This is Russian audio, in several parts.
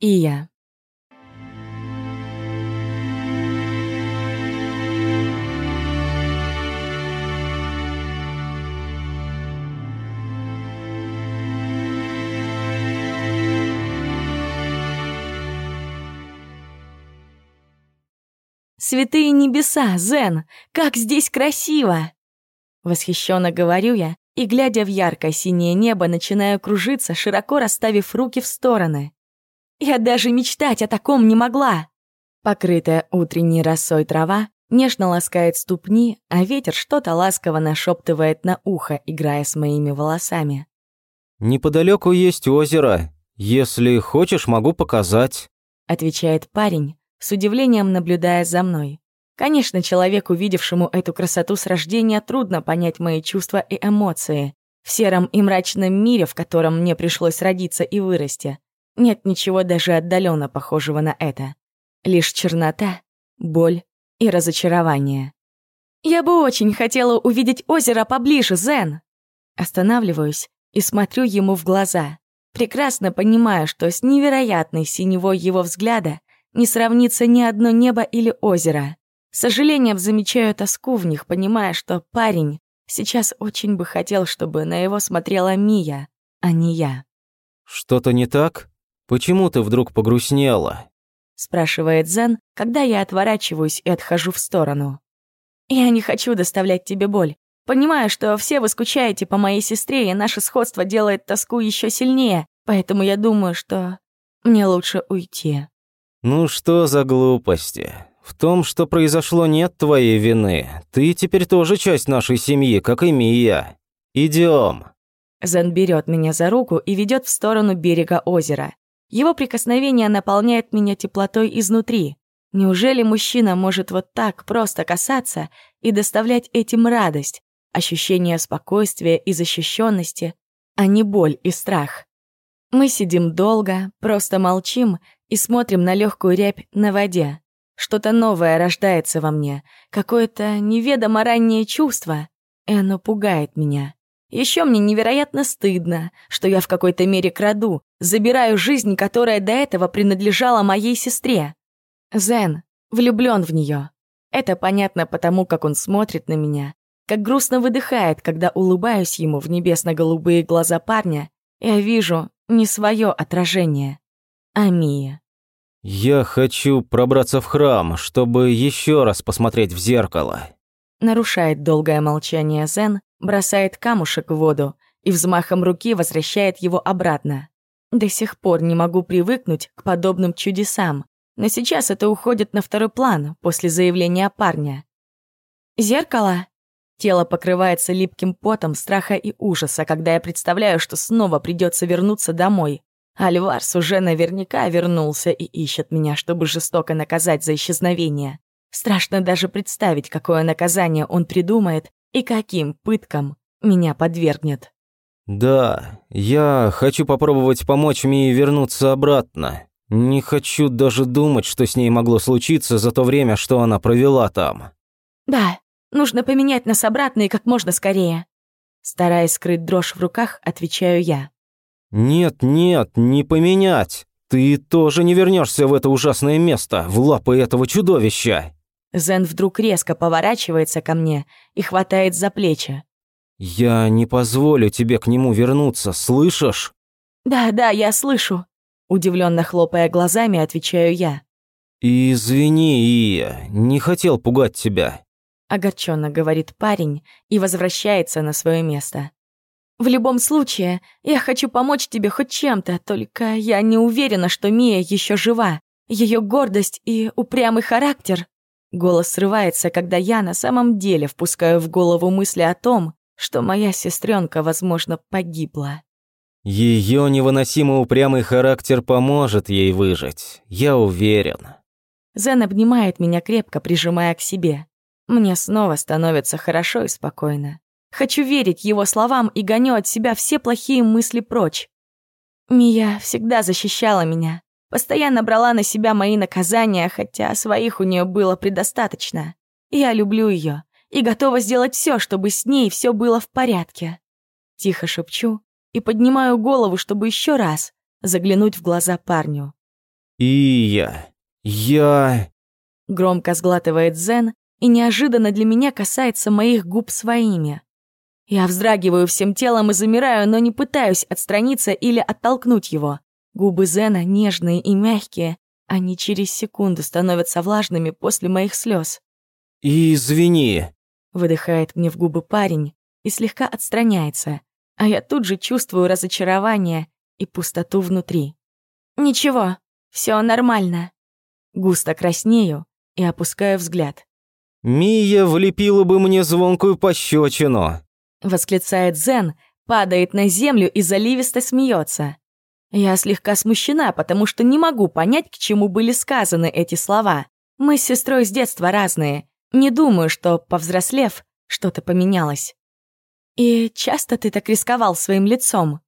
И я. «Святые небеса, Зен! Как здесь красиво!» Восхищенно говорю я, и, глядя в яркое синее небо, начинаю кружиться, широко расставив руки в стороны. Я даже мечтать о таком не могла. Покрытая утренней росой трава нежно ласкает ступни, а ветер что-то ласково нашептывает на ухо, играя с моими волосами. «Неподалеку есть озеро. Если хочешь, могу показать», — отвечает парень, с удивлением наблюдая за мной. Конечно, человеку, видевшему эту красоту с рождения, трудно понять мои чувства и эмоции. В сером и мрачном мире, в котором мне пришлось родиться и вырасти, нет ничего даже отдаленно похожего на это. Лишь чернота, боль и разочарование. «Я бы очень хотела увидеть озеро поближе, Зен!» Останавливаюсь и смотрю ему в глаза, прекрасно понимая, что с невероятной синевой его взгляда не сравнится ни одно небо или озеро. С сожалением замечаю тоску в них, понимая, что парень сейчас очень бы хотел, чтобы на его смотрела Мия, а не я. «Что-то не так? Почему ты вдруг погрустнела?» спрашивает Зен, когда я отворачиваюсь и отхожу в сторону. «Я не хочу доставлять тебе боль. Понимаю, что все вы скучаете по моей сестре, и наше сходство делает тоску еще сильнее, поэтому я думаю, что мне лучше уйти». «Ну что за глупости? В том, что произошло, нет твоей вины. Ты теперь тоже часть нашей семьи, как и Мия. Идем. Зен берет меня за руку и ведет в сторону берега озера. Его прикосновение наполняет меня теплотой изнутри. Неужели мужчина может вот так просто касаться и доставлять этим радость, ощущение спокойствия и защищенности, а не боль и страх? Мы сидим долго, просто молчим и смотрим на легкую рябь на воде. Что-то новое рождается во мне, какое-то неведомо раннее чувство, и оно пугает меня. Еще мне невероятно стыдно, что я в какой-то мере краду, забираю жизнь, которая до этого принадлежала моей сестре. Зен влюблен в нее. Это понятно потому, как он смотрит на меня, как грустно выдыхает, когда улыбаюсь ему в небесно-голубые глаза парня, я вижу не свое отражение, а Мия. «Я хочу пробраться в храм, чтобы еще раз посмотреть в зеркало». Нарушает долгое молчание Зен, бросает камушек в воду и взмахом руки возвращает его обратно. До сих пор не могу привыкнуть к подобным чудесам, но сейчас это уходит на второй план после заявления парня. «Зеркало?» Тело покрывается липким потом страха и ужаса, когда я представляю, что снова придется вернуться домой. Альварс уже наверняка вернулся и ищет меня, чтобы жестоко наказать за исчезновение. Страшно даже представить, какое наказание он придумает и каким пыткам меня подвергнет. «Да, я хочу попробовать помочь Мии вернуться обратно. Не хочу даже думать, что с ней могло случиться за то время, что она провела там». «Да, нужно поменять нас обратно и как можно скорее». Стараясь скрыть дрожь в руках, отвечаю я. «Нет, нет, не поменять. Ты тоже не вернешься в это ужасное место, в лапы этого чудовища». Зен вдруг резко поворачивается ко мне и хватает за плечи. «Я не позволю тебе к нему вернуться, слышишь?» «Да, да, я слышу», — удивленно хлопая глазами, отвечаю я. «Извини, Ия, не хотел пугать тебя», — огорченно говорит парень и возвращается на свое место. В любом случае, я хочу помочь тебе хоть чем-то, только я не уверена, что Мия еще жива. Ее гордость и упрямый характер. Голос срывается, когда я на самом деле впускаю в голову мысли о том, что моя сестренка, возможно, погибла. Ее невыносимо упрямый характер поможет ей выжить, я уверен. Зен обнимает меня крепко, прижимая к себе. Мне снова становится хорошо и спокойно. Хочу верить его словам и гоню от себя все плохие мысли прочь. Мия всегда защищала меня, постоянно брала на себя мои наказания, хотя своих у нее было предостаточно. Я люблю ее и готова сделать все, чтобы с ней все было в порядке. Тихо шепчу и поднимаю голову, чтобы еще раз заглянуть в глаза парню. И я... я... Громко сглатывает Зен и неожиданно для меня касается моих губ своими. Я вздрагиваю всем телом и замираю, но не пытаюсь отстраниться или оттолкнуть его. Губы Зена нежные и мягкие, они через секунду становятся влажными после моих слез. «Извини», — выдыхает мне в губы парень и слегка отстраняется, а я тут же чувствую разочарование и пустоту внутри. «Ничего, все нормально». Густо краснею и опускаю взгляд. «Мия влепила бы мне звонкую пощечину», — восклицает Зен, падает на землю и заливисто смеется. Я слегка смущена, потому что не могу понять, к чему были сказаны эти слова. Мы с сестрой с детства разные. Не думаю, что, повзрослев, что-то поменялось. И часто ты так рисковал своим лицом?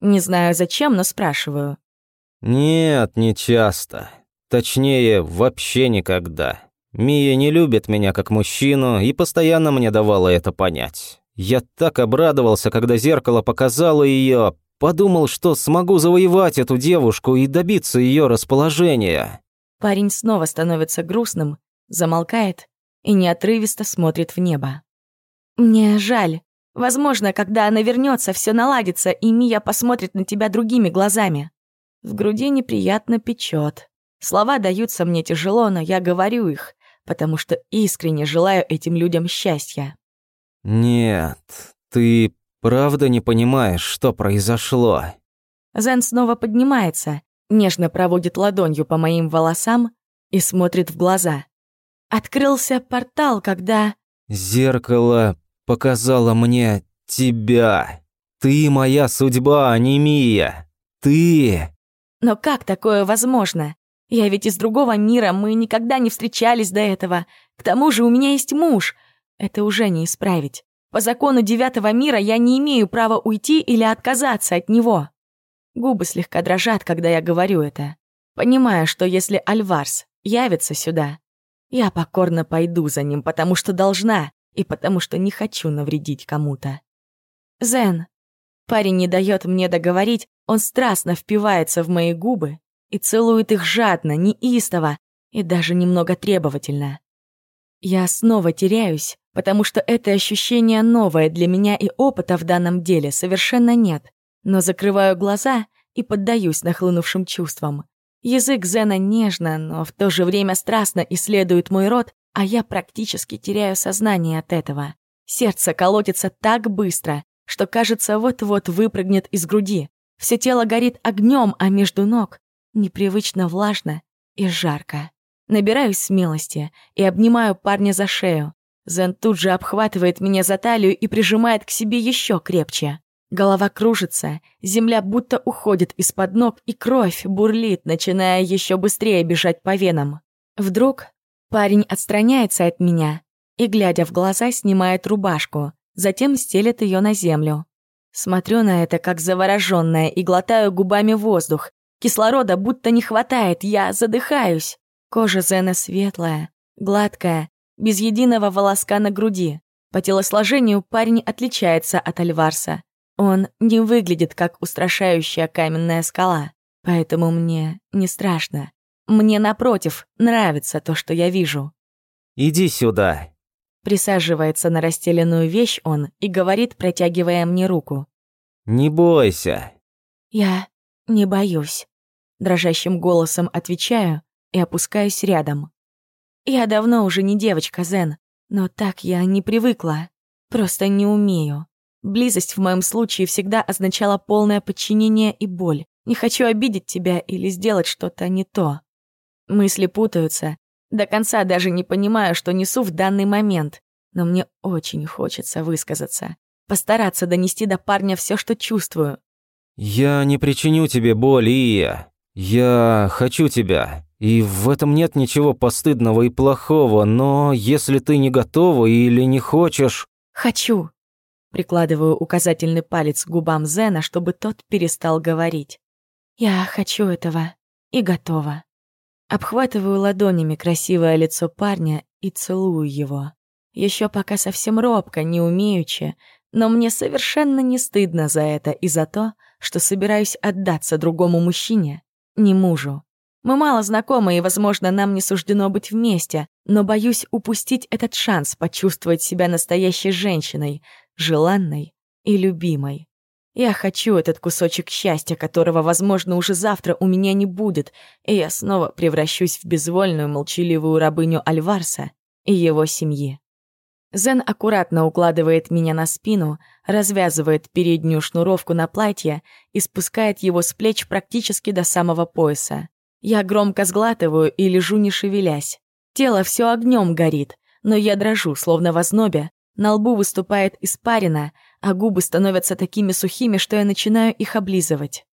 Не знаю зачем, но спрашиваю. Нет, не часто. Точнее, вообще никогда. Мия не любит меня как мужчину и постоянно мне давала это понять. Я так обрадовался, когда зеркало показало ее, подумал, что смогу завоевать эту девушку и добиться ее расположения. Парень снова становится грустным, замолкает и неотрывисто смотрит в небо. Мне жаль. Возможно, когда она вернется, все наладится, и Мия посмотрит на тебя другими глазами. В груди неприятно печет. Слова даются мне тяжело, но я говорю их, потому что искренне желаю этим людям счастья. «Нет, ты правда не понимаешь, что произошло?» Зен снова поднимается, нежно проводит ладонью по моим волосам и смотрит в глаза. Открылся портал, когда... «Зеркало показало мне тебя. Ты моя судьба, а не Мия. Ты...» «Но как такое возможно? Я ведь из другого мира, мы никогда не встречались до этого. К тому же у меня есть муж. Это уже не исправить. По закону девятого мира я не имею права уйти или отказаться от него. Губы слегка дрожат, когда я говорю это. Понимаю, что если Альварс явится сюда, я покорно пойду за ним, потому что должна и потому что не хочу навредить кому-то. Зен. Парень не дает мне договорить, он страстно впивается в мои губы и целует их жадно, неистово и даже немного требовательно. Я снова теряюсь, потому что это ощущение новое для меня и опыта в данном деле совершенно нет. Но закрываю глаза и поддаюсь нахлынувшим чувствам. Язык Зена нежно, но в то же время страстно исследует мой рот, а я практически теряю сознание от этого. Сердце колотится так быстро, что, кажется, вот-вот выпрыгнет из груди. Все тело горит огнем, а между ног непривычно влажно и жарко. Набираюсь смелости и обнимаю парня за шею. Зен тут же обхватывает меня за талию и прижимает к себе еще крепче. Голова кружится, земля будто уходит из-под ног, и кровь бурлит, начиная еще быстрее бежать по венам. Вдруг парень отстраняется от меня и, глядя в глаза, снимает рубашку, затем стелет ее на землю. Смотрю на это, как завороженная, и глотаю губами воздух. Кислорода будто не хватает, я задыхаюсь. Кожа Зена светлая, гладкая, без единого волоска на груди. По телосложению парень отличается от Альварса. Он не выглядит как устрашающая каменная скала, поэтому мне не страшно. Мне, напротив, нравится то, что я вижу. «Иди сюда». Присаживается на расстеленную вещь он и говорит, протягивая мне руку. «Не бойся». «Я не боюсь», — дрожащим голосом отвечаю и опускаюсь рядом. Я давно уже не девочка, Зен, но так я не привыкла. Просто не умею. Близость в моем случае всегда означала полное подчинение и боль. Не хочу обидеть тебя или сделать что-то не то. Мысли путаются. До конца даже не понимаю, что несу в данный момент. Но мне очень хочется высказаться. Постараться донести до парня все, что чувствую. «Я не причиню тебе боли, Ия. Я хочу тебя. И в этом нет ничего постыдного и плохого, но если ты не готова или не хочешь... Хочу. Прикладываю указательный палец к губам Зена, чтобы тот перестал говорить. Я хочу этого и готова. Обхватываю ладонями красивое лицо парня и целую его. Еще пока совсем робко, не умеючи, но мне совершенно не стыдно за это и за то, что собираюсь отдаться другому мужчине, не мужу. Мы мало знакомы, и, возможно, нам не суждено быть вместе, но боюсь упустить этот шанс почувствовать себя настоящей женщиной, желанной и любимой. Я хочу этот кусочек счастья, которого, возможно, уже завтра у меня не будет, и я снова превращусь в безвольную, молчаливую рабыню Альварса и его семьи. Зен аккуратно укладывает меня на спину, развязывает переднюю шнуровку на платье и спускает его с плеч практически до самого пояса. Я громко сглатываю и лежу не шевелясь. Тело все огнем горит, но я дрожу, словно в ознобе. На лбу выступает испарина, а губы становятся такими сухими, что я начинаю их облизывать.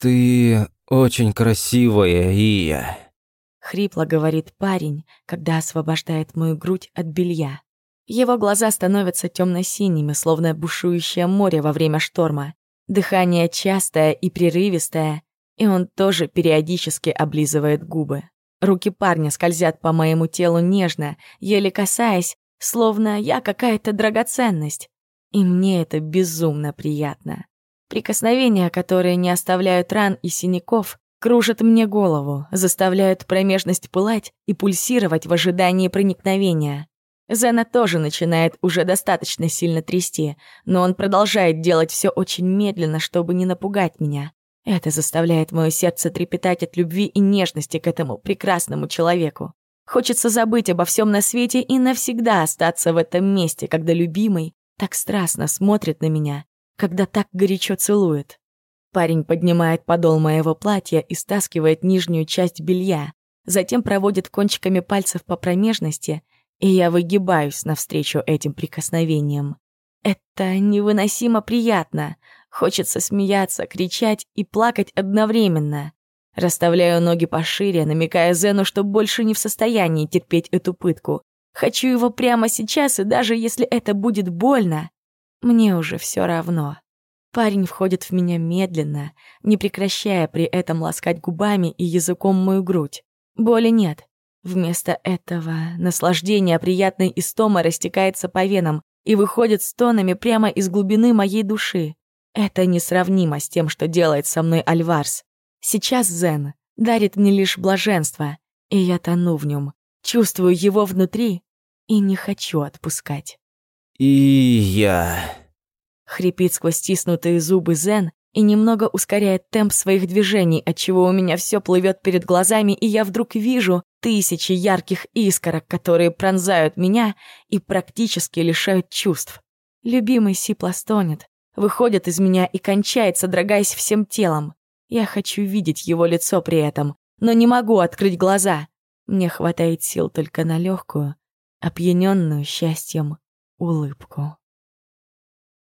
«Ты очень красивая, Ия», — хрипло говорит парень, когда освобождает мою грудь от белья. Его глаза становятся темно-синими, словно бушующее море во время шторма. Дыхание частое и прерывистое, и он тоже периодически облизывает губы. Руки парня скользят по моему телу нежно, еле касаясь, словно я какая-то драгоценность. И мне это безумно приятно. Прикосновения, которые не оставляют ран и синяков, кружат мне голову, заставляют промежность пылать и пульсировать в ожидании проникновения. Зена тоже начинает уже достаточно сильно трясти, но он продолжает делать все очень медленно, чтобы не напугать меня. Это заставляет мое сердце трепетать от любви и нежности к этому прекрасному человеку. Хочется забыть обо всем на свете и навсегда остаться в этом месте, когда любимый так страстно смотрит на меня, когда так горячо целует. Парень поднимает подол моего платья и стаскивает нижнюю часть белья, затем проводит кончиками пальцев по промежности — и я выгибаюсь навстречу этим прикосновениям. Это невыносимо приятно. Хочется смеяться, кричать и плакать одновременно. Расставляю ноги пошире, намекая Зену, что больше не в состоянии терпеть эту пытку. Хочу его прямо сейчас, и даже если это будет больно, мне уже все равно. Парень входит в меня медленно, не прекращая при этом ласкать губами и языком мою грудь. Боли нет, Вместо этого наслаждение приятной истомы растекается по венам и выходит стонами прямо из глубины моей души. Это несравнимо с тем, что делает со мной Альварс. Сейчас Зен дарит мне лишь блаженство, и я тону в нем, чувствую его внутри и не хочу отпускать. «И я...» Хрипит сквозь стиснутые зубы Зен, и немного ускоряет темп своих движений, отчего у меня все плывет перед глазами, и я вдруг вижу тысячи ярких искорок, которые пронзают меня и практически лишают чувств. Любимый сипло стонет, выходит из меня и кончается, содрогаясь всем телом. Я хочу видеть его лицо при этом, но не могу открыть глаза. Мне хватает сил только на легкую, опьяненную счастьем улыбку.